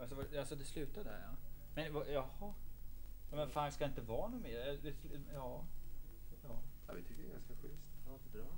Alltså, alltså det slutar där ja. Men vad- jaha. Men fan ska det inte vara något mer? Ja. ja. Ja, vi tycker det är ganska schysst. Ja, det är bra.